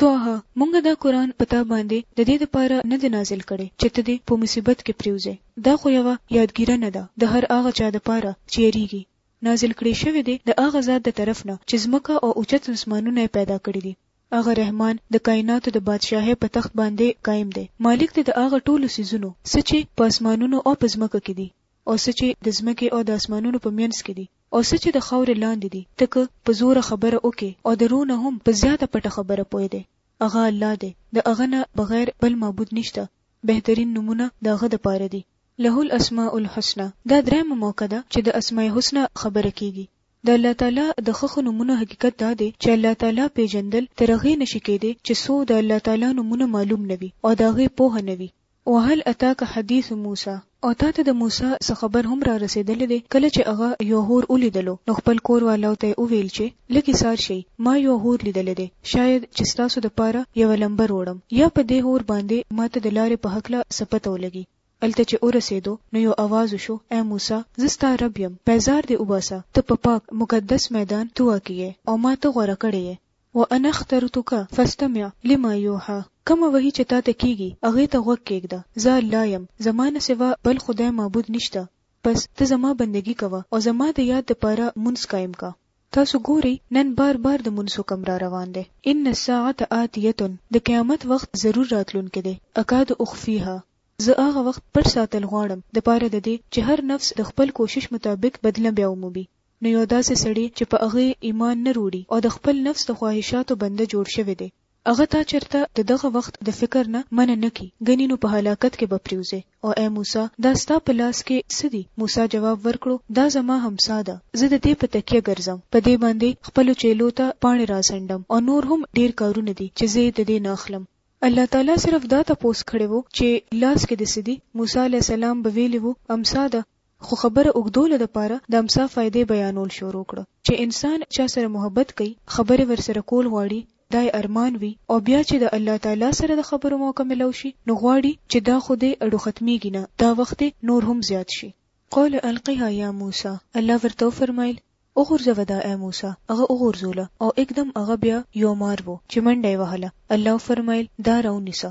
طه مونږ دا قرآن په تا باندې د دې لپاره نه دی نازل کړی چې ته دې په مصیبت کې پریوځې، دا خو یوه یادګیرنه ده د هر هغه چا لپاره چې یریږي، نازل کړی شوی دی د هغه ذات د طرف نه چې ځمکه او اوچت اسمانونه یې پیدا کړي دي، هغه رحمان د کایناتو د بادشاهۍ په تخت باندې قایم دی، مالک دی د هغه ټولو څیزونو څه چې په اسمانونو او په ځمکه کې دي او څه چې د ځمکې او د اسمانونو په مینځ کې دي، او څه چې د خاورې لاندې دي، ته که په زوره خبره وکړې او د روح نه هم په زیاته پټه خبره پوه دی، هغه الله دی، د هغه نه بغیر بل معبود نشته، بهترین نومونه د هغه دپاره دي، له الاسماء الحسنی، دا درېیمه موقع ده چې د اسماء حسنی خبره کېږي، د الله تعالی د ښه ښه نومونو حقیقت دا دی چې الله تعالی پېژندل تر هغې نه شي کېدی چې څو د الله تعالی نومونه معلوم نه وي او د هغې پوهه نه وي، وهل اتاک حدیث موسی، او تا ته د موسی څه خبر هم را رسېدلی دی؟ کله چې هغه یو حور ولیدلو نو خپل کور والاو ته یې وویل چې لږ ایسار شئ ما یو حور لیدلی دی شاید چې ستاسو د پاره یوه لمبه روړم یا په دې حور باندې ما ته د لارې په هکله څه پته ولګي. هلته چې ورسېدو نو یو اواز وشو، ای موسی! زه ستا رب یم، بیزار دې وباسه، ته په پاک، مقدس، میدان طوی کې یې او ما ته غوره کړی یې. وانا اخترتک فاستمع لما یوحی کومه وحی چې تاته کیږي هغې ته غوږ کیږده زه الله یم زما نه سوا بل خدای معبود نشته پس ته زما بندګي کوه او زما د یاد دپاره مونځ قایم که. تاسو ګورئ نن بار بار د مونځ حکم را روان دی. ان الساعة آتیة د قیامت وخت ضرور راتلونکی دی اکاد اخفیها زه هغه وخت پټ ساتل غواړم دپاره ددې چې هر نفس د خپل کوشش مطابق بدله بیا وموبي نو یو داسې سړی چې په هغه یې ایمان نه روړي او د خپل نفس د خواهشاتو بنده جوړ شوی دی، هغه تا چرته د دغه وخت د فکر نه منع نه کړي، ګني نو په هلاکت کې به پریوځې، او ای موسی! دا ستا په لاس کې څه دي؟ موسی جواب ورکړو، دا زما همسا ده، زه د دې په تکیه ګرځم، په دې باندې خپلو چیلو ته پاڼې راڅنډم او نور هم ډیر کارونه دي چې زه یې د دې نه اخلم. الله تعالی صرف دا تپوس کړی وو چې لاس کې دې څه دي؟ موسی علیه السلام به ویلي وو، همسا ده. خو خبره اوږدولو لپاره د امسا فايدې بيانول شروع کړه چې انسان چا سره محبت کوي، خبرې ورسره کول غواړي، دا يې ارمان وي او بيا چې د الله تعالی سره د خبرو موقع ملو شي نو غواړي چې دا خو دې اړو ختميږي نه دا وخت دې نور هم زيات شي. قال القها يا موسی الله ورته وفرمايل وغورځوه دا اې موسی هغه وغورځوله او اکدم هغه بيا يو مار وو چې منډه يې وهله الله وفرمايل دا راونيسه.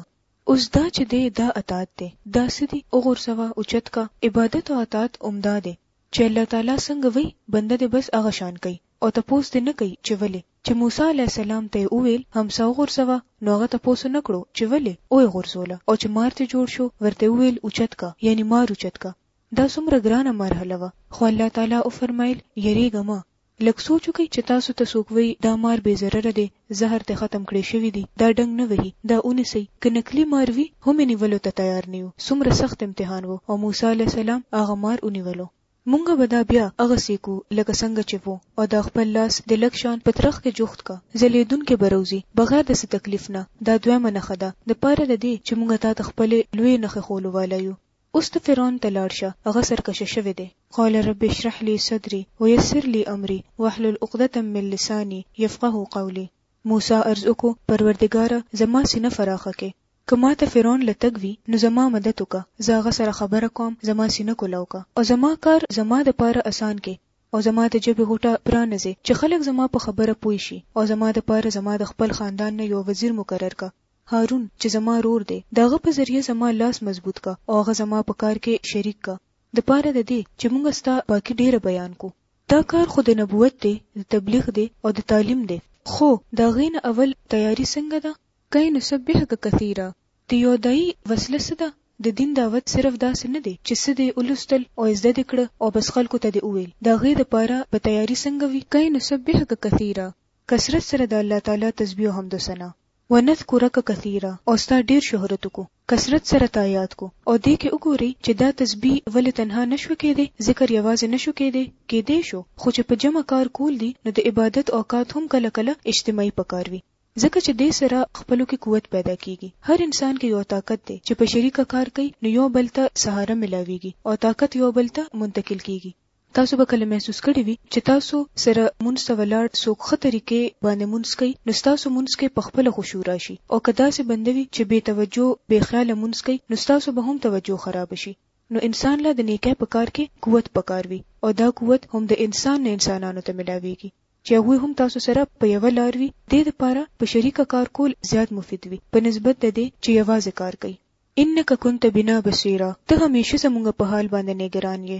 اوس دا چې دی دا اطاعت دی دا څه دي وغورځوه اوچت که عبادت او اطاعت همدا دی چې الله تعالی څنګه وایي بنده دې بس هغه شان کوي او تپوس دې نه کوي چې ولې چې موسی علیه السلام ته یې وویل همسا وغورځوه نو هغه تپوس ونه کړو چې ولې اویې غورځوله او چې مار ترې جوړ شو ورته یې وویل اوچت که یعنی مار اوچت که دا څومره ګرانه مرحله وه خو الله تعالی وفرمایل یریږه مه لږ سوچ وکړئ چې تاسو ته څوک وایي دا مار بې ضرره دی، زهر ترې ختم کړی شوی دی، دا ډنګ نه وهي، دا ونیسئ. که نکلي مار وي هم یې نیولو ته تیار نه یو. څومره سخت امتحان و او موسی علیه السلام هغه مار ونیولو. مونږ به دا بیا هغسې کو لکه څنګه چې وو او دا خپل لاس د لږ شان په ترخ کې جوخت که، ځلیدونکی به روزي بغیر د څه تکلیف نه. دا دویمه نښه ده د پاره د دې چې مونږ تاته خپلې لویې نښې ښولو والا یو. اوس ته فرعون ته لاړ شه هغه سرکشه شوی دی. قال رب اشرح لي صدري ويسر لي امري واحلل عقدة من لساني يفقهوا قولي. موسی عرض وکړو پروردګاره زما سینه فراخه کړې که ماته فرعون له تګ وي نو زما مدد وکړه زه هغه سره خبره کوم زما سینه کولو کړه او زما کار زما د پاره اسان کړې او زما د ژبې غوټه پرانځې چې خلک زما په خبره پوه شي او زما د پاره زما د خپل خاندان نه یو وزیر مقرر کړه. هارون چې زما رور دی د هغه په ذریعه زما لاس مضبوط که او هغه زما په کار کې شریک که د پاره د دې چې مونږ ستا پاکي ډېره بیان کو. دا کار خو د نبوت دی، د تبلیغ دی او د تعلیم دی. خو د هغې نه اول تیاري څنګه ده؟ کئ نسبحک کثیرا، د یو داعي وسله څه ده؟ د دین دعوت صرف داسې نه دی چې څه دې ولوستل او زده دې کړه او بس خلکو ته دې وویل، د هغې د پاره به تیاري څنګه وي؟ کئ نسبحک کثیرا، کثرت سره د الله تعالی تسبیح او حمد و ثنا. ونذکرک کثیرا او ستا ډیر شهرت وکړو کثرت سره تا یاد کړو او دې کې وګورئ چې دا تسبیح ولې تنها نه شوه کیدی ذکر یوازې نه شو کیدی کیدی شو خو چې په جمع کار کول دي نو د عبادت اوقات هم کله کله اجتماعي پکار وي ځکه چې دې سره خپلو کې قوت پیدا کیږي هر انسان کې یو طاقت دی چې په شریکه کار کوي نو یو بل ته سهاره ملاویږي او طاقت یو بل ته منتقل کیږي تاسو به کله محسوس کړي وي چې تاسو سره مونځ ته ولاړ څوک ښه طریقې باندې مونځ کوي نو ستاسو مونځ کې په خپله خشوع راشي او که داسې بنده وي چې بې توجه بې خیاله مونځ کوي نو ستاسو به هم توجه خرابه شي نو انسان له د نیکۍ په کار کې قوت پکار وي او دا قوت هم د انسان نه انسانانو ته ملاویږي چې هغوی هم تاسو سره په یوه لار وي دې لپاره په شریکه کار کول زیات مفید وي په نسبت د دې چې یوازې کار کوي انک کنت بنا بصیرا ته همیشه زمونږ په حال باندې نګران یې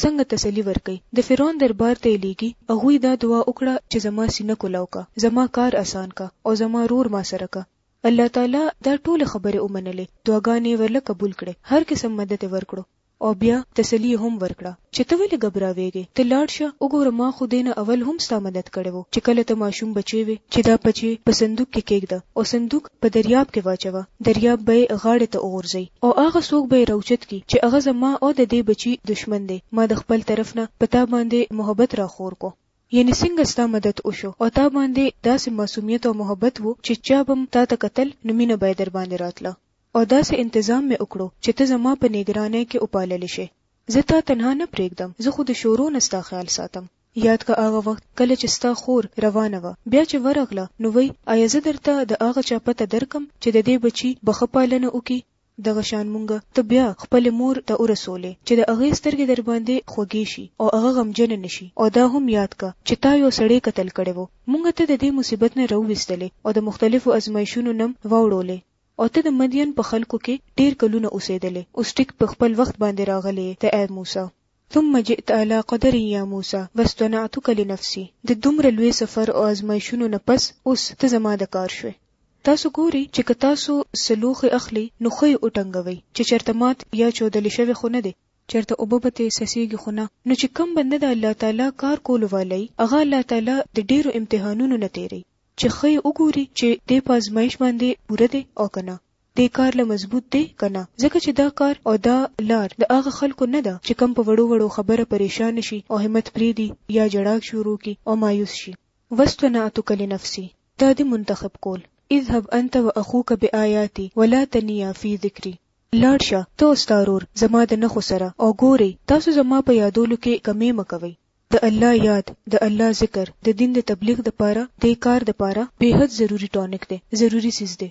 څنګه تسلي ورکوي؟ د فرعون دربار ته یې لېږي، هغوی دا دعا وکړه چې زما سینه کولاو کړه، زما کار اسان کړه او زما رور ما سره کړه. الله تعالی دا ټولې خبرې ومنلې، دعاګانې یې ورله قبول کړې، هر قسم مدد یې ورکړو او بیا تسلي یې هم ورکړه چې ته ولې ګبراوېږې؟ ته لاړ شه، وګوره ما خو دې نه اول هم ستا مدد کړی و چې کله ته ماشوم بچی وې چې دا بچی په صندوق کې کېږده او صندوق په دریاب کې واچوه، دریاب به یې غاړې ته وغورځوي او هغه څوک به یې راوچت کړي چې هغه زما او د دې بچي دښمن دی، ما د خپل طرف نه په تا باندې محبت راخور کړو، یعنې څنګه ستا مدد وشو او تا باندې داسې معصومیت او محبت و چې چا به هم تا ته کتل نو مینه به یې درباندې راتله او داسې انتظام مې وکړو چې ته زما په نګرانۍ کې وپالل شې، زه تا تنها نه پرېږدم، زه خو د شروع نه ستا خیال ساتم. یاد که هغه وخت کله چې ستا خور روانه وه بیا چې ورغله نو وایي ایا زه درته د هغه چا پته درکړم چې د دې بچي به ښه پالنه وکړي؟ دغه شان مونږ ته بیا خپلې مور ته ورسولې چې د هغې سترګې درباندې خوږې شي او هغه غمجنه نه شي او دا هم یاد که چې تا یو سړی قتل کړی وو مونږ ته د دې مصیبت نه راوویستلې او د مختلفو ازمایشونو نم واوړولې او ته د مدین په خلکو کې ډیر کلونه اوسیدلې اوس ټیک په خپل وخت باندې راغلې یې ته ای موسی. ثم جئت على قدر يا موسى واصطنعتك لنفسي د دومره لوی سفر او ازمايشونو نه پس اوس ته زما د کار شوې. تاسو ګورئ چې که تاسو څه لوښی اخلئ نو ښه يې وټنګوئ چې چرته مات يا چودلې شوی خو نه دی، چرته اوبه په ترې څڅېږي خو نه، نو چې کوم بنده د الله تعالی کار کولو واله وي هغه الله تعالی د ډېرو امتحانونو نه تېروي چې ښه يې وګوري چې دی په ازمايش باندې پوره دی او که نه. دې کار له مضبوط دی که نه؟ ځکه چې دا کار او دا لار د هغه خلکو نه ده چې کوم په وړو وړو خبره پرېشان شي او همت پرېږدي یا ژړا شروع کړي او مایوس شي. واصطنعتک لنفسی، تا دې منتخب کول، اذهب انت واخوک بآیاتی ولا تنیا فی ذکری، لاړ شه ته او ستا ورور زما د نښو سره او ګورئ تاسو زما په یادولو کې کمی مه کوئ. د الله یاد، د الله ذکر د دین د تبلیغ دپاره، دې کار دپاره بېحد ضروري ټانک دی، ضروري څیز دی.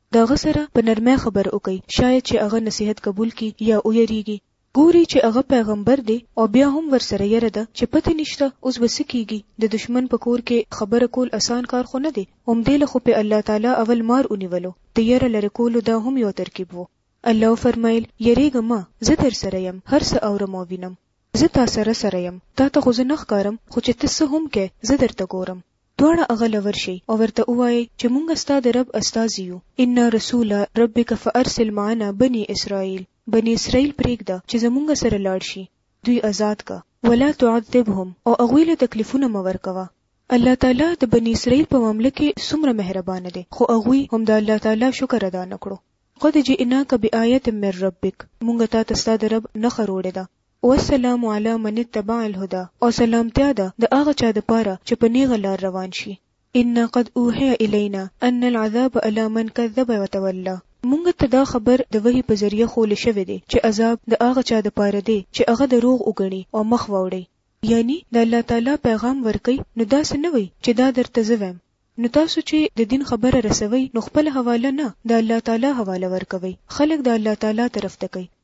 د هغه سره په نرمۍ خبر وکړئ، شاید چې هغه نصیحت قبول کړي یا ویریږي. ګوري چې هغه پیغمبر دی او بیا هم ورسره یره ده چې پته نشته اوس به څه کیږي، د دښمن په کور کې خبره کول اسان کار خو نه دی، همدې له خو پې الله تعالی اول مار ونیولو، د یره لرې کولو دا هم یو ترکیب وو. الله وفرمایل، یریږه مه، زه درسره یم، هر څه اورم او وینم. زه تاسره سره یم، تاته خو زه نه ښکارم، خو چې ته څه هم کړې، زه درته ګورم. دواړه هغه له ورشئ او ورته ووایئ چې مونږ ستا د رب استازي یو، انا رسول ربک فارسل معنا بنی اسرائیل، بنی اسرائیل پرېږده چې زمونږ سره لاړ شي، دوی ازاد که، ولا تعذبهم او هغوی له تکلیفونه مه ورکوه. الله تعالی د بنی اسرائیل په معامله کې څومره مهربانه دی، خو هغوی هم د الله تعالی شکر ادا نه کړو. قد جئناک بآیة من ربک، مونږ تاته ستا د رب نښه روړې ده. والسلام علی من اتبع الهدی او سلامتیا ده د هغه چا د پاره چې په نیغه لار روان شي. انا قد اوحی الینا ان العذاب علی من کذب وتولی مونږ ته دا خبر د وحی په ذریعه ښوول شوی دی چې عذاب د هغه چا د پاره دی چې هغه دروغ وګڼي او مخ واوړي. یعنی د الله تعالی پیغام ورکوي نو داسې نه وئ چې دا درته زه وایم. نو تاسو چې د دین خبره رسوئ نو خپله حواله نه د الله تعالی حواله ورکوئ خلک د الله تعالی طرف ته کړئ.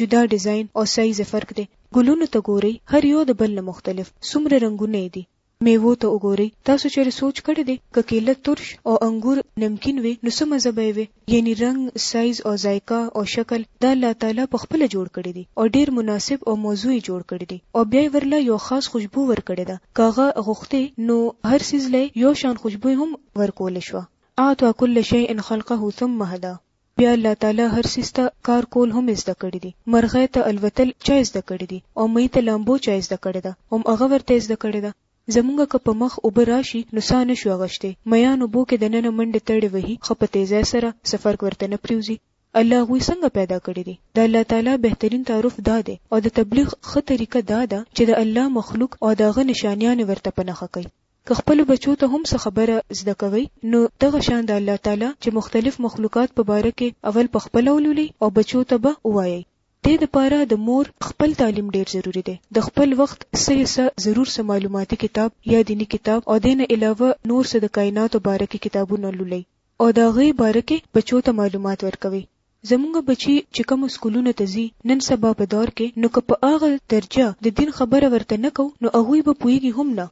جدا ډیزاین او سایز فرق دی ګلونو ته ګورئ هر یو د بل نه مختلف څومره رنګونه یې دي میوو ته وګورئ تاسو چېرې سوچ کړی دی که کیله ترش او انګور نمکین وي نو څه مزه به یې وي یعنی رنګ سایز او ذایقه او شکل دا الله تعالی په خپله جوړ کړي دي او ډیر مناسب او موضوع یې جوړ کړي دي او بیا یې ورله یو خاص خوشبو ورکړې ده که هغه غوښتې نو هر څیز له یو شان خوشبو هم ورکول شوه اعطا کل شیء خلقه ثم هدا. بیا الله تعالی هر څیز ته کار کول هم زده کړي دي، مرغۍ ته الوتل چا زده کړي دي او مۍ ته لامبو چا زده کړې ده هم هغه ورته زده کړې ده. زمونږ که په مخ اوبه راشي نو ساه نه شو اغشتې، میان اوبو کې دننه منډې تړې وهي خه په تیزۍ سره څه فرق ورته نه پریوزي. الله هغوی څنګه پیدا کړي دي؟ د الله تعالی بهترین تعارف دا دی او د تبلیغ ښه طریقه دا ده چې د الله مخلوق او د هغه نشانیانې ورته په نښه کړي. که خپلو بچو ته هم څه خبره زده کوئ نو دغه شان د الله تعالی چې مختلف مخلوقات په باره کې اول په خپله ولولئ او بچو ته به ووایئ. دې د پاره د مور خپل تعلیم ډېر ضروري دی. د خپل وخت څه حصه ضرور څه معلوماتي کتاب یا دیني کتاب او دې نه علاوه نور څه د کایناتو باره کې کتابونه لولئ او د هغې باره کې بچو ته معلومات ورکوئ. زمونږ بچي چې کومو سکولونو ته ځي نن سبا په دور کې نو که په هغه درجه د دین خبره ورته نه کوو نو هغوی به پوهېږي هم نه.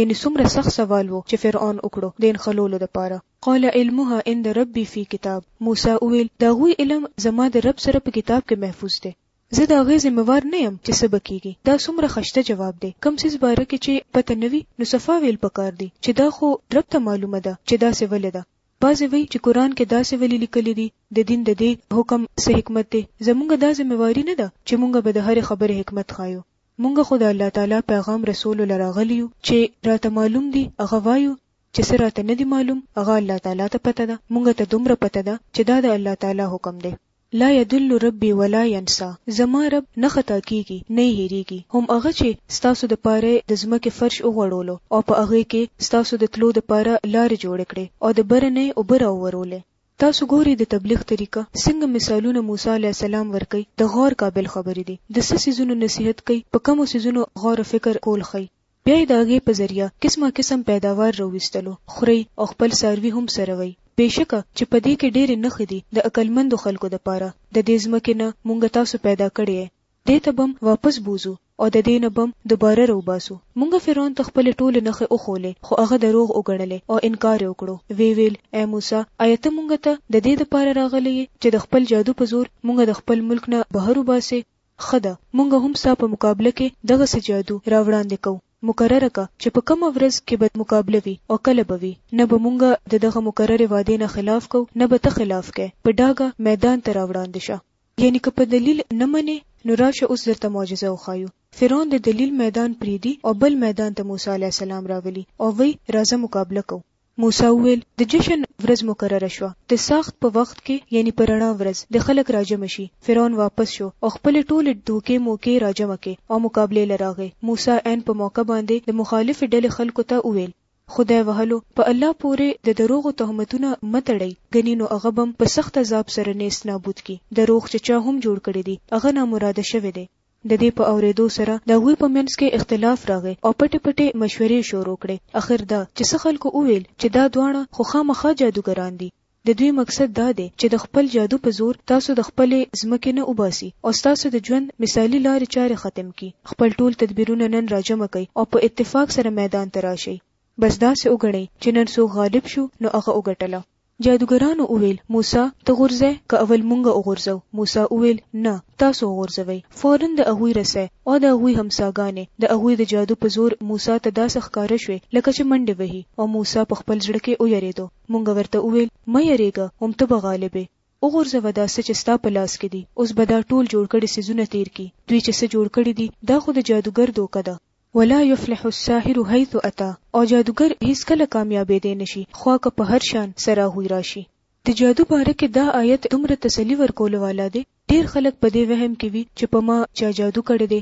یعنی څومره سخت سوال وو چې فرعون وکړو د انښلولو دپاره. قال علمها عند ربی فی کتاب، موسی وویل د هغوی علم زما د رب سره په کتاب کې محفوظ دی زه د هغې ذمه وار نه یم چې څه به کیږي دا څومره خشته جواب دی کوم څیز باره کې چې پته نه وي نو صفا ویل پکار دي چې دا خو رب ته معلومه ده چې داسې ولې ده بعضې وایي چې قرآن کې داسې ولې لیکلي دي د دین د دې حکم څه حکمت دی زمونږ دا ذمه واري نه ده چې مونږ به د هرې خبرې حکمت ښایو مونږ خو د الله تعالی پیغام رسولو له راغلي یو چې راته معلوم دي هغه وایو چې څه راته نه دي معلوم هغه الله تعالی ته پته ده مونږ ته دومره پته ده چې دا د الله تعالی حکم دی لا يضل ربي ولا ينسا زما رب نه خطا کیږي نه هیریږي هم هغه چې ستاسو د پاره د ځمکې فرش وغوړولو او په هغه کې ستاسو د تلو د پاره لارې جوړې کړې او د بره نه اوبه راوورولې تاسو ګورئ د تبلیغ طریقه څنګه مثالونه موسی علیه السلام ورکوي د غور قابل خبرې دي د څه څیزونو نصیحت کوي په کومو څیزونو غور فکر کول ښيي بیا یې د هغې په ذریعه قسمه قسم پیداوار راویستلو خوري او خپل څاروي هم څروي بېشکه چې په دې کې ډېرې نښې دي د عقلمندو خلکو دپاره د دې ځمکې نه مونږ تاسو پیدا کړي یئ دې ته بم واپس بوځو او د دې نه بم دوباره روباسو. مونږ فرعون ته خپلې ټولې نښې وښولې خو هغه دروغ وګڼلې او انکار یې وکړو. ویې ویل، ای موسی! ایا ته مونږ ته د دې دپاره راغلی یې چې د خپل جادو په زور مونږ د خپل ملک نه بهر وباسې؟ ښه ده، مونږ هم ستا په مقابله کې دغسې جادو راوړاندې کوو. مقرره که چې په کومه ورځ کې به مقابله وي او کله به وي. نه به مونږ د دغه مقررې وعدې نه خلاف کوو نه به ته خلاف کوې. په ډاګه میدان ته راوړاندې شه. یعنی که په دلیل نه منې نو راشه اوس درته معجزه وښایو. فرعون د دلیل میدان پریږدي او بل میدان ته موسی علیه السلام راولي او وایي راځه مقابله کوو. موسی وویل د جشن ورځ مقرره شوه، د ساخت په وخت کې یعنی په رڼا ورځ دې خلک راجمع شي. فرعون واپس شو او خپلې ټولې دوکې موکې راجمع کړې او مقابلې له راغی. موسی عین په موقع باندې د مخالفې ډلې خلکو ته وویل. خدای وهلو په الله پورې د دروغو تهمتونه مه تړئ ګني نو هغه بم په سخت عذاب سره نېست نابود کړي دروغ چې چا هم جوړ کړي دي هغه نامراده شوی دی. د دې په اورېدو سره د هغوی په منځ کې اختلاف راغی او پټې پټې مشورې شروع کړې اخر دا چې څه خلکو وویل چې دا دواړه خو خامخا جادوګران دي د دوی مقصد دا دی چې د خپل جادو په زور تاسو د خپلې ځمکې نه وباسي او ستاسو د ژوند مثالي لارې چارې ختم کړي. خپل ټول تدبیرونه نن راجمع کړئ او په اتفاق سره میدان ته راشئ. بس داسې وګڼئ چې نن څوک غالب شو نو هغه وګټله. جادوګرانو وویل، موسی ته غورځی که اول مونږ وغورځوو؟ موسی وویل، نه، تاسو وغورځوئ. فوراً د هغوی رسۍ او د هغوی همساګانې د هغوی د جادو په زور موسی ته داسې ښکاره شوې لکه چې منډې وهي او موسی په خپل زړه کې ویرېدو. مونږ ورته وویل، مه یریږه هم ته به غالب یې، وغورځوه دا څه چې ستا په لاس کې دي، اوس به دا ټول جوړ کړي څیزونه تیر کړي، دوی چې څه جوړ کړي دي دا خو د جادوګر دوکه ده. ولا یفلح الساحر حیث اتی او جادوګر هیڅکله کامیابیدی نه شي خوا که په هر شان سره هوی راشي. د جادو باره کې دا آیت دومره تسلي ورکولو والا دی، ډیر خلک په دې وهم کې وي چې په ما چا جادو کړی دی،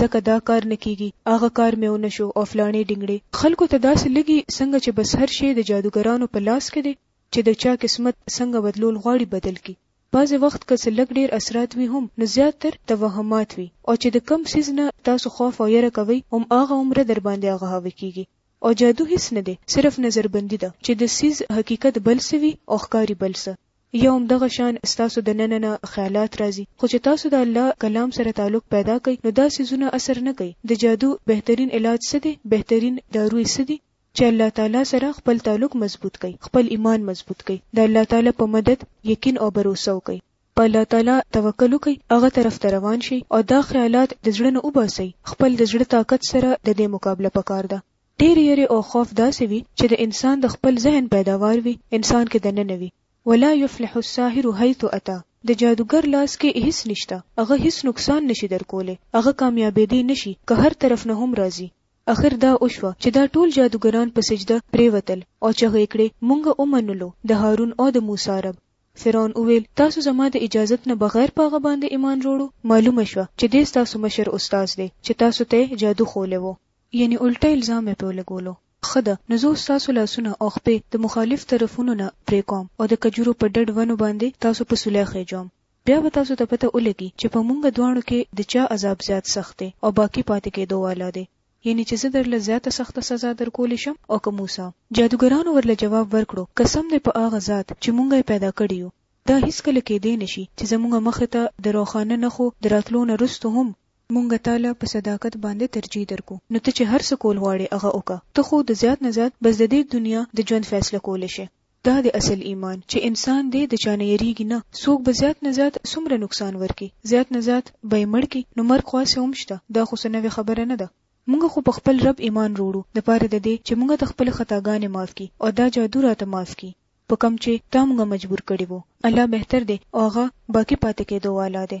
ځکه دا کار نه کیږي هغه کار مې ونه شو او فلاڼې ډینګړې. خلکو ته داسې لګي څنګه چې بس هر شی د جادوګرانو په لاس کې دی چې د چا قسمت څنګه بدلول غواړي بدل کړي. بعضې وخت که څه لږ ډیر اثرات وي هم نو زیات تر توهمات وي او چې د کوم څیز نه تاسو خوف او یره کوئ هم هغه عمره درباندې هغه هغه کیږي او جادو هیڅ نه دی صرف نظربندي ده چې د څیز حقیقت بل څه وي او ښکاري بل څه. یا هم دغه شان ستاسو د ننه نه خیالات راځي خو چې تاسو د الله کلام سره تعلق پیدا کړئ نو دا څیزونه اثر نه کوي د جادو بهترین علاج څه دی بهترین دارو یې څه دي چې الله تعالی سره خپل تعلق مضبوط کړئ خپل ایمان مضبوط کړئ د الله تعالی په مدد یقین او باروسه وکړئ په الله تعالی توکل وکړئ هغه طرف ته روان شئ او دا خیالات د زړه نه وباسئ خپل د زړه طاقت سره د دې مقابله پکار ده ډېرې یرې او خوف داسې وي چې د انسان د خپل ذهن پیداوار وي، انسان کې دننه وي. ولا یفلح الساحر حیث اتی، د جادوګر لاس کې هیڅ نشته، هغه هیڅ نقصان نشي درکولی، هغه کامیابېدی نشي که هر طرف نه هم راځي. اخر دا وشوه چې دا ټول جادوګران په سجده پرېوتل او چغې یې کړې، مونږ ومنلو، د هارون او د موسی رب. فرعون وویل، تاسو زما د اجازت نه بغیر په هغه باندې ایمان روړو؟ معلومه شوه چې دی ستاسو مشر استاذ دی چې تاسو ته یې جادو ښوولی وو. یعنی الټه الزام مې پرې ولګولو. ښه ده نو زه اوس ستاسو لاسونه او خپې د مخالف طرفونو نه پرې کوم او د کجورو په ډډ ونو باندې تاسو په سولی خېژوم. بیا به تاسو ته پته ولګي چې په مونږ دواړو کې د چا عذاب زیات سخت دی او باقی پاتې کېدو والا دی. یعنی چې زه درله زیاته سخته سزا درکولی شم او که موسی. جادوګرانو ورله جواب ورکړو، قسم دی په هغه ذات چې مونږ یې پیدا کړي یو، دا هیڅکله کېدی نشي چې زمونږ مخې ته د روښانه نښو د راتلو نه وروسته هم مونږ تا له په صداقت باندې ترجیح درکو نو ته چې هر څه کول غواړې هغه وکړه ته خو د زیات نه زیات بس د دې دنیا د ژوند فیصله کولی شې دا دی اصل ایمان چې انسان دې د چا نه یریږي نه څوک به زیات نه زیات څومره نقصان ورکړي زیات نه زیات به یې مړ کړي نو مرګ خو هسې هم شته دا خو څه نوې خبره نه ده مونږ خو په خپل رب ایمان روړو د پاره د دې چې مونږ ته خپلې خطاګانې معاف کړي او دا جادو راته معاف کړي په کوم چې تا مونږ مجبور کړي وو الله بهتر دی او هغه باقي پاتې کېدو والا دی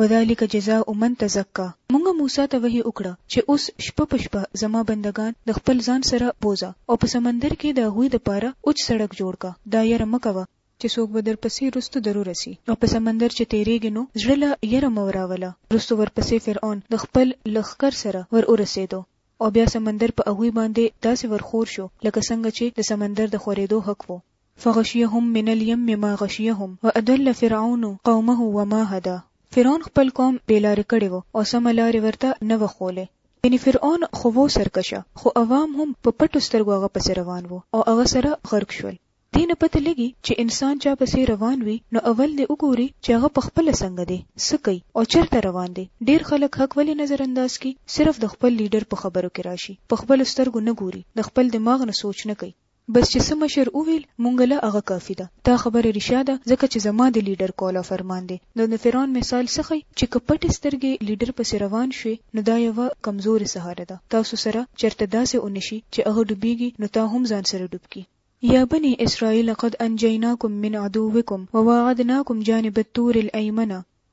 وذلک جزاء من تزکا، مونږ موسی ته وحی وکړه چې اوس شپه په شپه زما بندګان د خپل ځان سره بوځه او په سمندر کې د هغوی دپاره اوچ سړک جوړ که، دا یره مه کوه، چې څوک به درپسې رستو درورسي او په سمندر چې تیریږې نو زړه له یره مه وراوله، رستو ورپسې فرعون د خپل لښکر سره ور ورسیدو او بیا سمندر په هغوی باندې داسې ورخور شو لکه څنګه چې د سمندر د خوریدو حق وو. فغشیهم من الیم ما غشیهم واضل فرعون قومه وما هدی فرعون خپل قوم بې لارې کړی و او سمه لارې ورته نه وه ښوولې یعنې فرعون خو وو سرکشه خو عوام هم په پټو سترګو هغه پسې روان وو او هغه سره غرق شول دې نه پته لګي چې انسان چا پسې روان وي نو اول دې وګوري چې هغه په خپله څنګه دی څه کوي او چرته روان دی ډېر خلک حق ولې نظر انداز کړي صرف د خپل لیډر په خبرو کې راشي په خپلو سترګو نه ګوري د خپل دماغ نه سوچ نه کوي بس چې څه مشر وویل مونږ له هغه کافي ده دا خبره ریشا ده ځکه چې زما د لیډر قول او فرمان دی نو د فرعون مثال څه ښیي چې که پټې سترګې لیډر پسې روان شوې نو دا یوه کمزورې سهاره ده تاسو سره چرته داسې ونشي چې هغه ډوبیږي نو تا هم ځان سره ډوب کړي. یا بنی اسرائیل قد انجیناکم من عدوکم وواعدناکم جانب الطور الایمن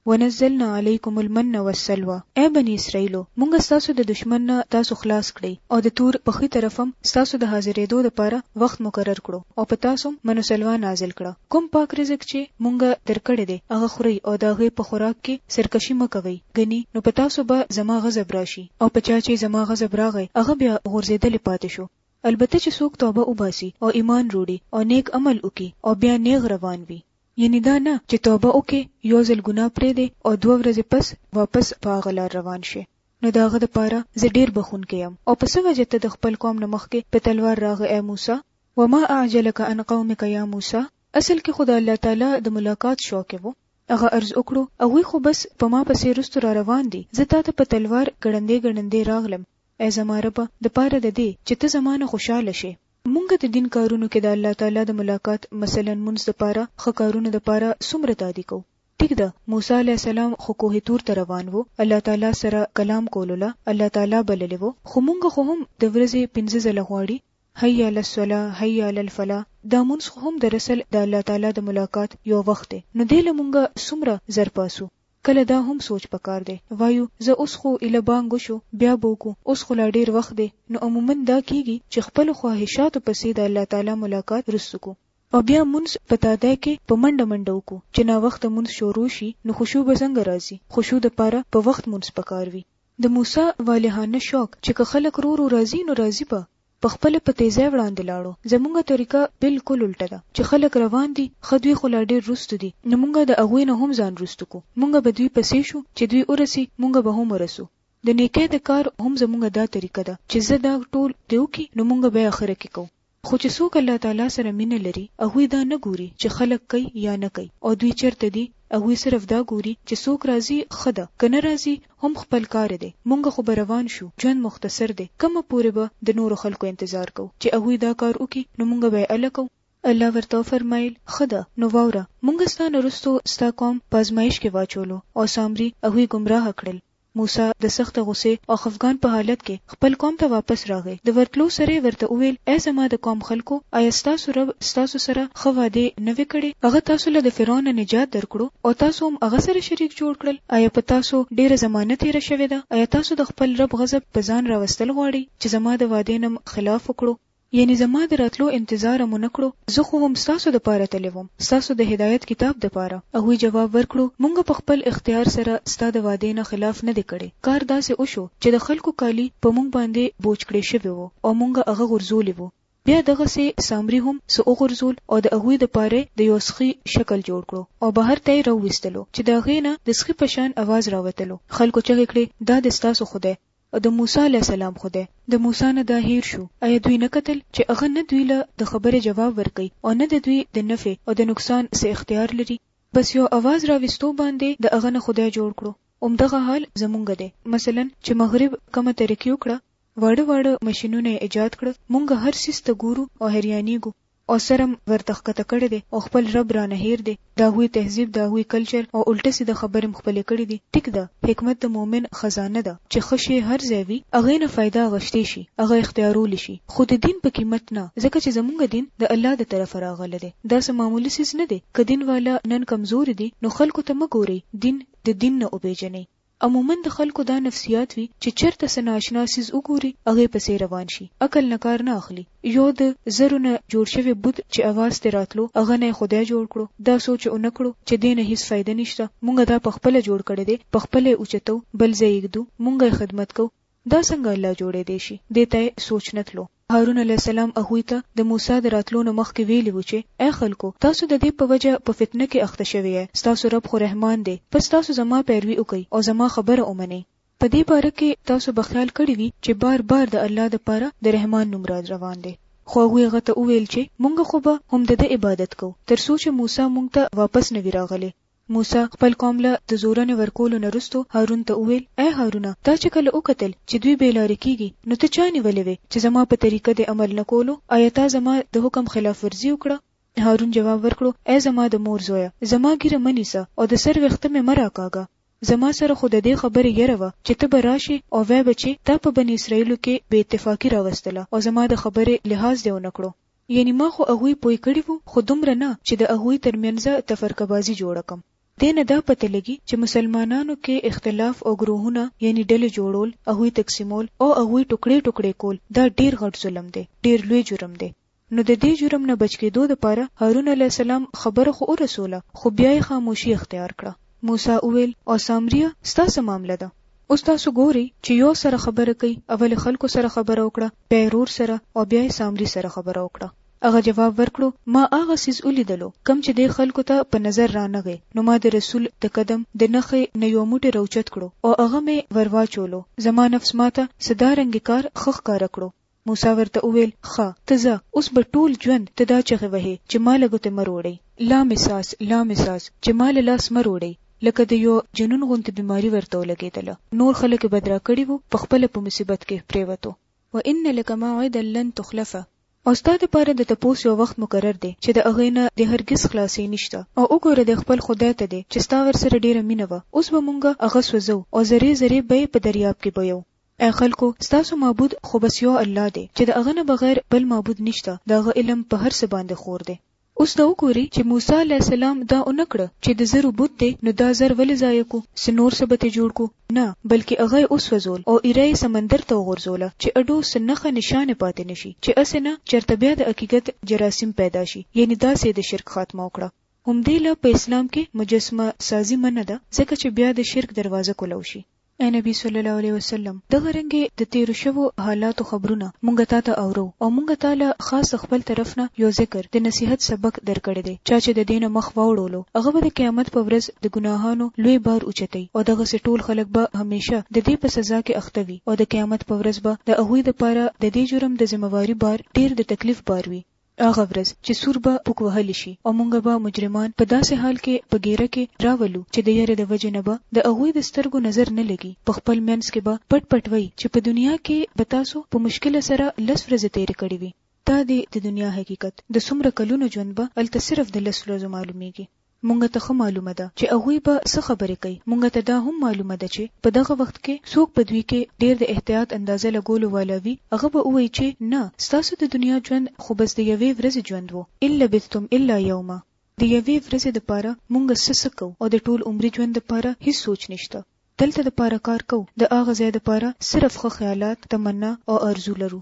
ونزلنا علیکم المن والسلوی ای بنی اسراییلو! مونږ ستاسو د دښمن نه تاسو خلاص کړئ او د طور په ښي طرف هم ستاسو د حاضرېدو لپاره وخت مقرر کړو او په تاسو هم من و سلوی نازل کړه. کوم پاک رزق چې مونږ درکړی دی هغه خورئ او د هغې په خوراک کې سرکشي مه کوئ، ګني نو په تاسو به زما غضب راشي او په چا چې زما غضب راغی هغه بیا غورځېدلی پاتې شو. البته چې څوک توبه وباسي او ایمان روړي او نېک عمل وکړي او بیا نېغ روان وي، یعنی دا نه چې توبه وکړې، یو ځل ګناه پرېږدې او دوه ورځې پس واپس په هغه لار روان شې، نو د هغه لپاره زه ډېر بخښونکی یم، او په څه وجه ته د خپل قوم نه مخکې په تلوار راغی ای موسی؟ وما اعجلک عن قومک یا موسی، اصل کې خو د الله تعالی د ملاقات شوق و، هغه عرض وکړو، هغوی خو بس په ما پسې وروسته را روان دي، زه تا ته په تلوار ګړندی ګړندی راغلم، ای زما ربه! د پاره د دې چې ته زما نه خوشحاله شې. مونږ د دين کارونو کې د الله تعالی د ملاقات مثلا لمونځ د پاره ښه کارونو د پاره څومره تادي کوو ټيک ده موسی عليه السلام خو کوه طور ته روان وو الله تعالی سره کلام کولو له الله تعالی بللې وو خو مونږ خو هم د ورځې پنځه ځله غواړي حي علی الصلاه حي علی الفلاح دا مونږ خو هم درسل د الله تعالی د ملاقات يو وخت دی نو دې له مونږه څومره زر پاسو کله دا هم سوچ پکار دی وایو زه اوس خو ایله بانګ وشو بیا به وکو اوس خو لا ډیر وخت دی نو عموما دا کیږي چې خپلو خواهشاتو پسې د الله تعالی ملاقات وروسته کو او بیا مونځ په تادای کې په منډه منډه وکو چې ناوخته مونځ شروع شي نو خشوع به څنګه راځي خشوع د پاره په وخت مونځ پکار وي د موسی والهانه شوق چې که خلک رو رو راځي نو راځي به په خپله په تېزۍ وړاندې لاړو، زمونږ طریقه بلکل الټه ده، چې خلک روان دي، ښه دوی خو لا ډېر وروسته دي، نو مونږ د هغوی نه هم ځان وروسته کړو، مونږ به دوی پسې شو، چې دوی ورسي، مونږ به هم ورسو، د نېکۍ د کار هم زمونږ دا طریقه ده، چې زه دا ټول دی وکړي، نو مونږ به یې اخره کې کوو. خو چې څوک الله تعالی سره مینه لري، هغوی دا نه ګوري، چې خلک کوي یا نه کوي او دوی چېرته دي، هغوی صرف دا ګوري چې څوک راځي ښه ده که نه راځي هم خپل کار دی مونږ خو به روان شو ژوند مختصر دی کومه پورې به د نورو خلکو انتظار کوو چې هغوی دا کار وکړي نو مونږ به یې هله کوو. الله ورته وفرمایل، ښه ده نو واوره مونږ ستا نه وروسته ستا قوم په ازمایش کې واچولو او سامري هغوی ګمراه کړل. موسی د سخت غوسې او خفګان په حالت کې خپل قوم ته واپس راغی، د ورتلو سره یې ورته وویل، ای زما د قوم خلکو! ایا ستاسو رب ستاسو سره ښه وعدې نه وې کړې؟ هغه تاسو له د فرعون نه نجات درکړو او تاسو هم هغه سره شریک جوړ کړل، ایا په تاسو ډېره زمانه تېره شوې ده؟ ایا تاسو د خپل رب غضب په ځان راوستل غواړئ چې زما د وعدې نه مو خلاف وکړو؟ یعنی زما د راتلو انتظار مو نه کړو زه خو هم ستاسو دپاره تللی وم ستاسو د هدایت کتاب دپاره هغوی جواب ورکړو مونږ په خپل اختیار سره ستا د وعدې نه خلاف نه دی کړی کار داسې وشو چې د خلکو کالی په مونږ باندې بوج کړی شوی وو او مونږ هغه غورځولی وو بیا دغسې سامری هم څه وغورځول او د هغوی دپاره یې د یو سخی شکل جوړ کړو او بهر ته یې راوویستلو چې د هغې نه د سخی په شان اواز راوتلو خلکو چغې کړې دا دی ستاسو خدای او د موسی علیه السلام خو دی د موسی نه دا هیر شو، ایا دوی نه کتل چې هغه نه دوی له د خبرې جواب ورکوي او نه د دوی د نفع او د نقصان څه اختیار لري؟ بس یو اواز راویستو باندې د هغه نه خدای جوړ کړو، همدغه حال زمونږ دی، مثلا چې مغرب کومه ترقي وکړه، واړه واړه ماشینونه یې ایجاد کړل، مونږ هر څیز ته ګورو او حیریانیږو، او سر م ورته ښکته کړی دی او خپل رب رانه هیر دی دهغوی تهذیب دهغوی کلچر او الټه سیده خبری م خپلی کړی دی ټیک ده حکمت د مومن خزانه ده چه ښه شی هر ځای وی هغه نه فایده اغشتی شی هغه اختیارول شی خو د دین په قیمت نه ځکه چه زمونږ دین د الله د طرفه راغلی دی دا څه معمولی څیز نه دی که دین والا نن کمزوری دی نو خلکو ته مه ګوری دین د دین نه وبیژنی. عموماً د خلکو دا نفسیات وي چې چرته څه نااشنا څیز وګوري هغې پسې روان شي عقل نه کار نه اخلي یو د زرو نه جوړ شوی بت چې اواز ترې راتلو هغه نه یې خدای جوړ کړو دا سوچ یې ونه کړو چې دې نه هیڅ فایده نشته مونږ دا پخپله جوړ کړی دی پخپله یې اوچتو بل ځای یې ږدو مونږ یې خدمت کوو دا څنګه الله جوړیدای شي دې ته یې سوچ نه تلو. هارون علیه السلام هغوی ته د موسی د راتلو نه مخکې ویلي وو چې، ای خلکو! تاسو د دې په وجه په فتنه کې اخته شوي یئ، ستاسو رب خو رحمان دی، پس تاسو زما پیروي وکړئ او زما خبره ومنئ. په دې باره کې تاسو به خیال کړي وي چې بار بار د الله دپاره د رحمان نوم راروان دی. خو هغوی هغه ته وویل چې، مونږ خو به هم د ده عبادت کوو، تر څو چې موسی مونږ ته واپس نه وي راغلی. موسی خپل قوم له د زورنې ورکولو نه وروسته هارون ته وویل، ای هارونه! تا چې کله وکتل چې دوی بې لارې کېږي، نو ته چا نیولې وې چې زما په طریقه دې عمل نه کولو؟ ایا تا زما د حکم خلاف ورزي وکړه؟ هارون جواب ورکړو، ای زما د مور زویه! زما ږیره مه نیسه او د سر وېښته مې مه راکاږه. زما سره خو د دې خبرې یره وه چې ته به راشې او وایې به چې تا په بني اسراییلو کې بې اتفاقي راوستله او زما د خبرې لحاظ دې ونه کړو. یعنی ما خو هغوی پوه کړی وو خو دومره نه چی د هغوی تر مینځ تفرقه بازی جوړه کړم. دی نه دا پته لګی چی مسلمانانو کی اختلاف او ګروهونه یعنی ډلی جوړول، هغوی تقسیمول او هغوی ټوکړی ټوکړی کول دا ډیر غټ ظلم دی، ډیر لوی جرم دی. نو د دی جرم نه بچ کیدو لپاره هارون علیه السلام خبره خو ورسوله خو بیا یی خاموشی اختیار کړه. موسی وویل، او سامریه ستا څه معامله ده؟ اوس تاسو ګوری چی یو سره خبره کوي، اول خلکو سره خبره وکړه، بیا یې رور سره او بیا یې سامري سره خبره وکړه. هغه جواب ورکړو، ما هغه څیز ولیدلو کوم چې دې خلکو ته په نظر رانغی، نو ما د رسول د قدم د نخښې نه یو موټی راوچت کړو او هغه مې ور واچولو، زما نفس ما ته څه دا رنګې کار ښه ښکاره کړو. موسی ورته وویل، ښه! ته ځه، اوس به ټول ژوند ته دا چغې وهې چې ما له ګوتې مه روړئ، لا مې ساز، لا مې ساز، چې ما له لاس مه روړئ، لکه د يو جنون غوندې بيماري ورته ولګېدله، نور خلک يې بدراه کړي وو، په خپله په مصيبت کې پرېوتو. وان لک موعدا لن تخلفه. او ستا دپاره د تپوس يو وخت مقرر دی چې د هغې نه دې هرګز خلاصې نشته او وګوره دی خپل خدای ته دی چې ستا ورسره ډېره مينه وه اوس به مونږ هغه سوځو او ذرې ذرې به يې په درياب کې بويو. ای خلکو! ستاسو معبود خو بس يو الله دی چې د هغه نه بغير بل معبود نشته، د هغه علم په هر څه باندې خور دی. اوس دا وګوري چې موسی علیه السلام دا ونه کړه چې د زرو بت دی نو دا زر ولې ضایع کو څه نور څه به ترې جوړ کو نه بلکې هغه یې وسوځول او ایره یې سمندر ته وغورځوله چې اډو څه نښه نشان یې پاتې نه شي چې هسې نه چېرته بیا د عقیقت جراثیم پیدا شي یعنې داسې یې د شرک خاتمه وکړه همدې له په اسلام کې مجسمه سازي منع ده ځکه چې بیا د شرک دروازه کولو شي. اې نبي صلی الله علیه وسلم! دغه رنګه د تېرو شوو حالاتو خبرونه مونږ تا ته اورو او مونږ تا له خاص د خپل طرف نه يو ذکر، د نصيحت سبق، درکړی دی، چا چې د دې نه مخ واوړولو هغه به د قيامت په ورځ د ګناهانو لوی بار اوچتوي او دغسې ټول خلک به همېشه د دې په سزا کې اخته وي او د قيامت په ورځ به د هغوی لپاره د دې جرم د ذمه واري بار ډېر د تکليف بار وي. هغه ورځ چې سور به پوک وهل شي او مونږ به مجرمان په داسې حال کې په ږیره کې راولو چې د یرې د وجې نه به د هغوی د سترګو نظر نه لګي په خپل مینځ کې به پټ پټ وایي چې په دنیا کې به تاسو په مشکله سره لس ورځې تیرې کړې وي دا دی د دنیا حقیقت د څومره کلونو ژوند به هلته صرف د لس ورځو معلومیږي. مونږ ته ښه معلومه ده چې هغوی به څه خبرې کوي، مونږ ته دا هم معلومه ده چې په دغه وخت کې څوک په دوی کې ډېر د احتیاط اندازه لګولو والا وي، هغه به ووایي چې نه، ستاسو د دنیا ژوند خو بس د یوې ورځې ژوند وو، ان لبثتم الا یوما، د یوې ورځې لپاره مونږ څه څه کوو او د ټول عمري ژوند لپاره هیڅ سوچ نشته، دلته لپاره کار کوو، د هغه ځای لپاره صرف ښه خیالات، تمنا او آرزو لرو.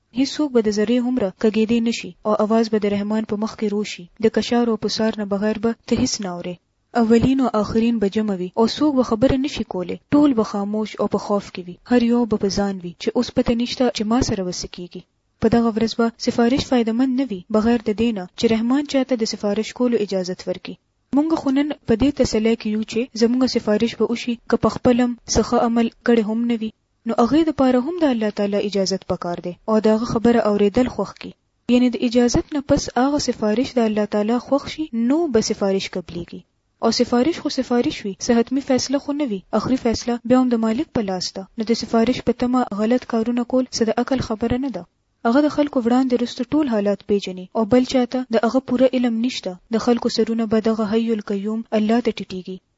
هیڅوک به د ذرې هومره کږېدې نه شي او اواز به د رحمان په مخ کې رو شي، د کشار او پسار نه بغیر به ته هیڅ نه اورې. اولین او آخرین به جمع وي او څوک به خبره نه شي کولای، ټول به خاموش او په خوف کې وي، هر یو به په ځان وي چې اوس پته نشته چې ما سره به څه کېږي. په دغه ورځ به سفارش فایده مند نه وي بغیر د دې نه چې رحمان چا ته د سفارش کولو اجازت ورکړي. موږ خو نن په دې تسلۍ کې یو چې زموږ سفارش به وشي که په خپل هم څه ښه عمل کړی هم نه وي. نو هغه د پاره هم د الله تعالی اجازت پکار دی او د هغه خبره اوریدل خوښ کی یعنی د اجازت نه پس هغه سفارش د الله تعالی خوښ شی نو به سفارش قبلیږی او سفارش خو سفارش وی څه حتمی فیصله خو نه وی اخری فیصله بیا هم د مالک په لاس ده نو د سفارش په تمه غلط کارونه کول څه د عقل خبره نه ده هغه د خلکو وړاندې رستو ټول حالات پیژنی او بل چاته د هغه پوره علم نشته د خلکو سرونه به دغه حی القیوم الله ته ټیټیږی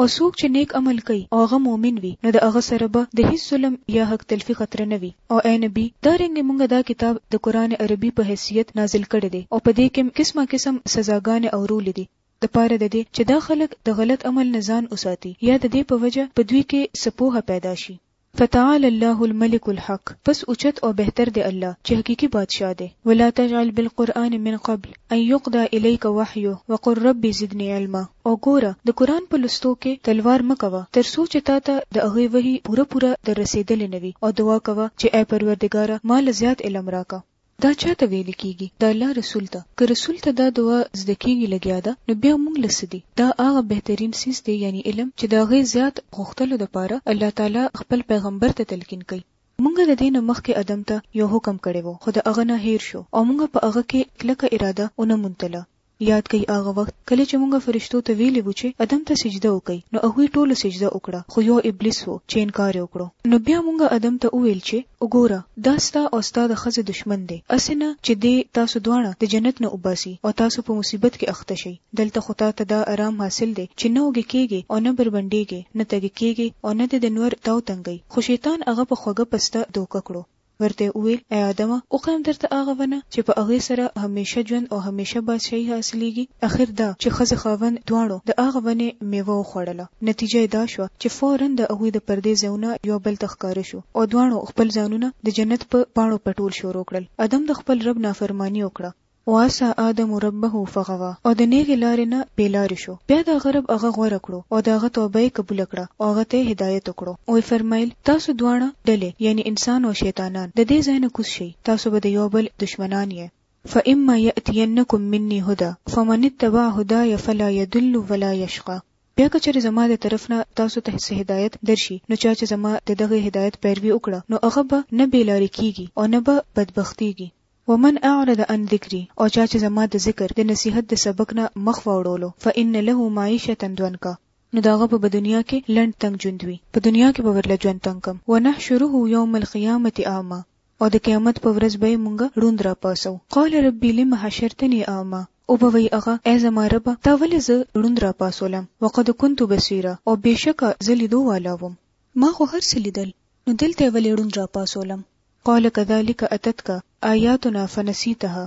او څوک چې نېک عمل کوي او هغه مؤمن وي نو د هغه سره به د هیڅ ظلم یا حق تلفي خطره نه وي. او ای نبي! دا رنګه مونږ دا کتاب د قرآن عربي په حیثیت نازل کړی دی او په دې کښې قسمه قسم سزاګانې او رولې دي د پاره د دې چې دا خلق د غلط عمل نه ځان اوساتي یا د دې په وجه په دوی کښې څه پوهه پیدا شي. فتعالی الله الملک الحق، پس اوچت او بهتر دی الله چې حقیقي بادشاه دی. ولا تجعل بالقرآن من قبل ان یقضی الیک وحیه وقل رب زدنی علما، او ګوره د قرآن په لوستو کې تلوار مه کوه تر څو چې تا ته د هغې وحی پوره پوره در رسېدلې نه وي او دعا کوه چې ای پروردګاره ما له زیات علم راکه. دا چا ته ویل کیږي؟ د الله رسول ته. که رسول ته دا دعا زده کیږي لګیا ده نو بیا موږ له څه دي؟ دا هغه بهترین څیز دی یعنی علم چې د هغې زیات غوښتلو لپاره الله تعالی خپل پیغمبر ته تلقین کوي. موږ د دې نه مخکې ادم ته یو حکم کړی وو خو د هغه نه هیر شو او موږ په هغه کې کلکه اراده ونه موندله. یاد کړئ هغه وخت کله چې مونږ فرشتو ته ویلي وو چې ادم ته سجده وکړئ نو هغوی ټولو سجده وکړه خو یو ابلیس وو چې انکار یې وکړو نو بیا مونږ ادم ته وویل چې وګوره دا ستا او ستا د ښځې دښمن دی هسې نه چې دی تاسو دواړه د جنت نه وباسي او تاسو په مصیبت کې اخته شئ دلته خو تاته دا ارام حاصل دی چې نه وږې کیږې او نه بربنډیږې نه تږې کیږې او نه دې د نور تاو تنګوي خو شیطان هغه په خوږه پسته دوکه کړو ورته وویل، ای آدمه! وښیم درته هغه ونه چې په هغې سره همېشه ژوند او همېشه بادشاهي حاصلېږي؟ اخر دا چې ښځه خاوند دواړو د هغه ونې مېوه وخوړله، نتیجه یې دا شوه چې فوراً د هغوی د پردې ځایونه یو بل ته ښکاره شو او دواړو خپل ځانونه د جنت په پاڼو پټول شروع کړل. آدم د خپل رب نافرماني وکړه. وعصی آدم ربه فغوی او د نېغې لارې نه بې لارې شو، بیا د هغه رب هغه غوره کړو او د هغه توبه یې قبوله کړه او هغه ته یې هدایت وکړو. وفرمایل، تاسو دواړه، ډلې، یعنې انسان او شیطانان، د دې ځای نه کوز شئ، تاسو به د یو بل دښمنان یئ. فإما یأتینکم منی هدی فمن اتبع هدای فلا یضل ولا یشقی، بیا که چېرې زما د طرف نه تاسو ته څه هدایت درشي، نو چا چې زما د دغه هدایت پیروي وکړه، نو هغه به نه بې لارې کېږي او نه به بدبختېږي. ومن اعرض عن ذکری او چا چې زما د ذکر، د نصیحت د سبق، نه مخ واړولو، فان له معیشة ضنکا نو د هغه به په دنیا کې لنډ تنګ ژوند وي، په دنیا کې به ورله ژوند تنګ کړم، ونحشره یوم القیامة اعمی او د قیامت په ورځ به یې مونږ ړوند راپاڅوو، قال ربی لم حشرتنی اعمی اوبه وایي هغه، ای زما ربه! تا ولې زه ړوند راپاڅولم، وقد کنت بصیرا او بېشکه زه لیدو والا وم. ما خو هر څه لیدل، نو دلته یې ولې ړوند راپاڅولم؟ قال کذلک اتتک آیاتنا فنسیتها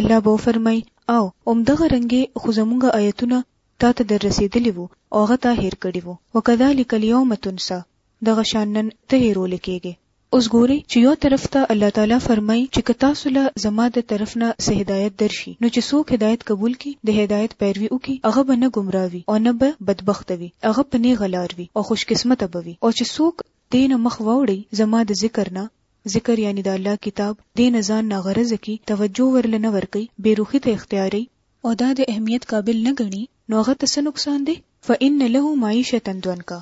الله به وفرمایي، او همدغه رنګې خو زموږ آیتونه تا ته در رسېدلي وو او هغه تا هېر کړي وو، وکذلک الیوم تنسی دغه شان نن ته هېرول کېږې. اوس ګورئ چې یو طرف ته الله تعالی فرمایي چې که تاسو له زما د طرف نه څه هدایت درشي نو چې څوک هدایت قبول کړي، د هدایت پیروي وکړي، هغه به نه ګمراه وي او نه به بدبخته وي، هغه په نېغه لار وي او خوشقسمته به وي او چې څوک دې نه مخ واوړئ زما د ذکر نه، ذکر یعنی د الله کتاب، دې نه ځان ناغرضه کړي، توجه ورله نه ورکړئ، بې رخي ته اختیاروئ، او دا د اهمیت قابل نه ګڼي، نو هغه ته څه نقصان دی، فإن له معیشة ضنکا،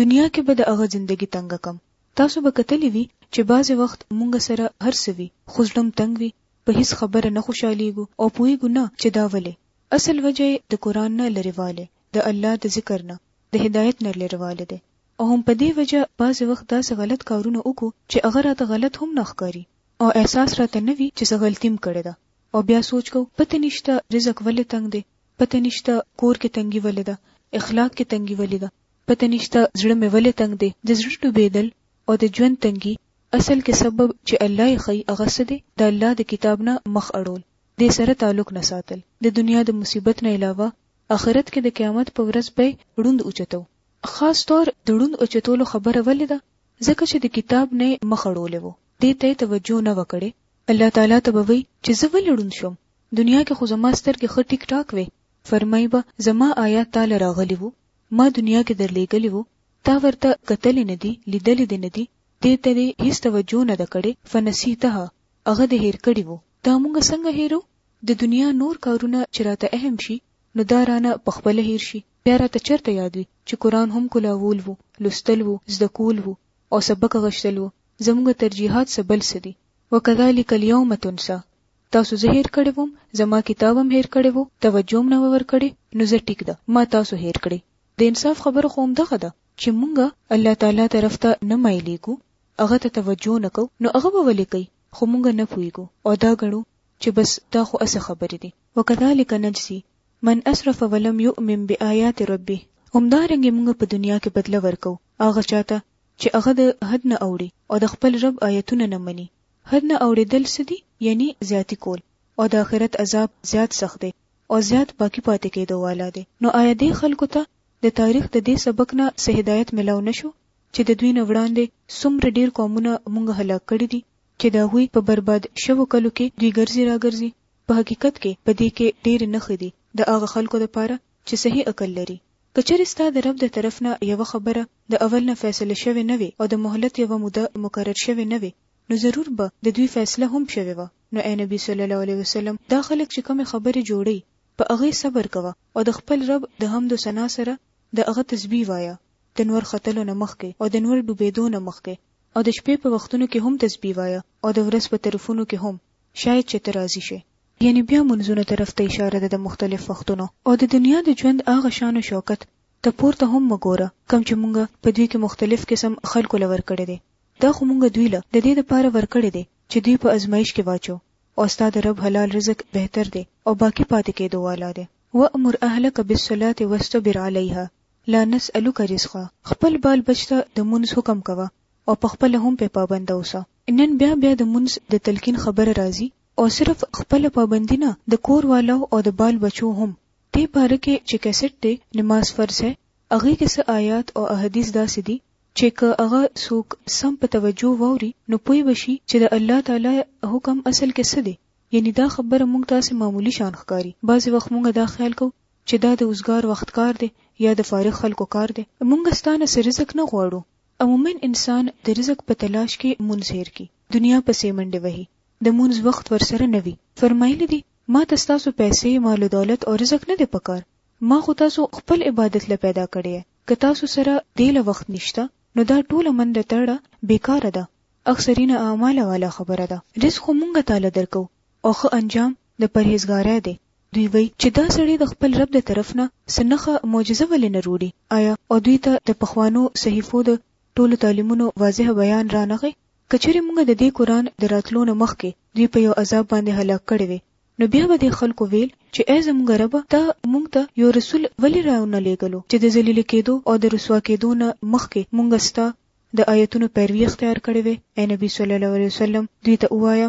دنیا کې به د هغه زندګي تنګه کړم، تاسو به کتلي وي چې بعضې وخت مونږ سره هر څه وي خو زړه هم تنګ وي، په هیڅ خبره نه خوشحالیږو او پوهیږو نه چې دا ولې، اصل وجه یې د قرآن نه لرې والی، د الله د ذکر نه، د هدایت نه لرې والی دی او هم په دې وجه بعضې وخت داسې غلط کارونه وکړو چې هغه راته غلط هم نه ښکاري او احساس راته نه وي چې څه غلطي م کړې ده او بیا سوچ کوو پته نشته رزق ولې تنګ دی، پته نشته کور کې تنګي ولې ده، اخلاق کې تنګي ولې ده، پته نشته زړه مې ولې تنګ دی، د زړه ډوبېدل او د ژوند تنګي اصل کې سبب چې الله یې ښيي هغه څه دی د الله د کتاب نه مخ اړول، دې سره تعلق نه ساتل، د دنیا د مصیبت نه علاوه اخرت کې د قیامت په ورځ به یې ړوند اوچتو. خاص طور د ړوند اوچتولو خبره ولې ده؟ ځکه چې د کتاب نه یې مخ اړولی وو، دې ته یې توجه نه وه کړې. الله تعالی ته به وایي چې زه ولې ړوند شوم؟ دنیا کې خو زما سترګې ښه ټیک ټاک وې. فرمایي به، زما آیات تا له راغلي وو، ما دنیا کې درلېږلي وو، تا ورته کتلي نه دي، لیدلي دې نه دي، دې ته دې هیڅ توجه نه ده کړې، فنسیتها، هغه دې هېر کړي وو. دا مونږ څنګه هیرو د دنیا نور کارونه چې راته اهم شي نو دا رانه په خپل هیر شي بیا راته چرته یاد وي چې قران هم کولاول وو لوستل وو زده کول وو او سبق غشتل وو زمونږ ترجیحات څه بل څه دي وکذالک الیوم تنسا تاسو زه هیر کړی وم زما کتاب هم هیر کړی وو توجه هم نه ور کړی نو زه ټیک ده ما تاسو هیر کړی د انصاف خبره خو هم دغه ده چې مونږه الله تعالی طرف ته نه مایلېګو هغه ته توجه نکو نو هغه به ولې کوي خو موږ نه پوهیږو او دا ګڼو چې بس دا خو هسې خبرې دي. وکذلک نجزی من اسرف ولم یؤمن بآیات ربه همدارنګه موږ په دنیا کې بدله ورکوو هغه چا ته چې هغه د حد نه اوړي او د خپل رب آیتونه نه مني حد نه اوړېدل څه دي یعنی زیاتی کول او د آخرت عذاب زیات سخت دی او زیات باقی پاتې کېدو والا دی نو آیا دې خلکو ته د تاریخ د دې سبق نه څه هدایت ملاو نه شو چې د دوی نه وړاندې څومره ډېر قومونه مونږ هلاک کړي دي چې د هغوی په برباد شوو کلو کې دوی ګرځي راګرځي، په حقیقت کې په دې کې ډېرې نښې دي د هغه خلکو لپاره چې صحیح عقل لري. که چېرې ستا د رب د طرف نه یوه خبره د اول نه فیصله شوې نه وی او د مهلت یوه موده مقرر شوې نه وی نو ضرور به د دوی فیصله هم شوې وه، نو ای نبی صلی الله علیه وسلم دا خلک چې کومې خبرې جوړوي په هغې صبر کوه او د خپل رب د حمد و ثنا سره د هغه تسبیح وایه. د نور ختلو نه مخکې او د نور ډوبېدو نه مخکې او د شپې په وختونو کې هم تسبیح وایه او د ورځ په طرفونو کې هم، شاید چې ته راضي شې. یعنې بیا مونځونو طرف ته اشاره ده د مختلف وختونو او د دنیا د ژوند هغه شان و شوکت ته پورته هم مه ګوره کوم چې مونږ په دوی کې مختلف قسم خلکو له ورکړی دی، دا خو مونږ دوی له د دې لپاره ورکړی دی چې دوی په ازمایش کې واچو او ستا د رب حلال رزق بهتر دی او باقي پاتې کېدو والا دی. وامر اهلک بالصلاة واصطبر علیها، لا نسألک رزقا خپل بال بچ ته د مونځ حکم کوه او په خپله هم پې پابند اوسه نن بیا بیا د مونځ د تلقین خبره راځي او صرف خپله پابندي نه د کور والو او د بال بچو هم دې باره کې چې کیسټ دی نماز فرض هې هغې کې څه آیات او احادیث داسې دي چې که هغه څوک سم په توجه واوري نو پوه به شي چې د الله تعالی حکم اصل کې څه دی یعنی دا خبره مونږ تاسې معمولی شان ښکاري بعضې وخت مونږ دا خیال کو چې دا د اوزګار وخت کار دی یا د فارغ خلکو کار دی، مونږ ستا نه څه رزق نه غواړو، عموماً انسان د رزق په تلاش کې مونځ هېر کړي، دنیا پسې منډې وهي، د مونځ وخت ورسره نه وي، فرمایلي دي، ما ته ستاسو پیسې، مال و دولت او رزق نه دی پکار، ما خو تاسو خپل عبادت له پیدا کړی، که تاسو سره دې له وخت نشته نو دا ټوله منډه تړه بې کاره ده، اخسرین اعمال والا خبره ده، رزق خو مونږ تاله درکوو او ښه انجام د پرهېزګارۍ دی، دوی وایي چې دا سړی د خپل رب د طرف نه څه نښه، معجزه، ولې نه روړي؟ آیا او دوی ته د پخوانو صحیفو د ټولو تعلیمونو واضح بیان را نغی؟ که چېرې مونږ د دې قرآن د راتلو نه مخکې دوی په یو عذاب باندې هلاک کړی وی نو بیا به دې خلکو ویل چې ای زمونږ ربه تا مونږ ته یو رسول ولې را نه لېږلو چې د ذلیل کېدو او د رسوا کېدو نه مخکې مونږ ستا د آیتونو پیروي اختیار کړې وی، ای نبی صلی الله علیه وسلم دوی ته ووایه،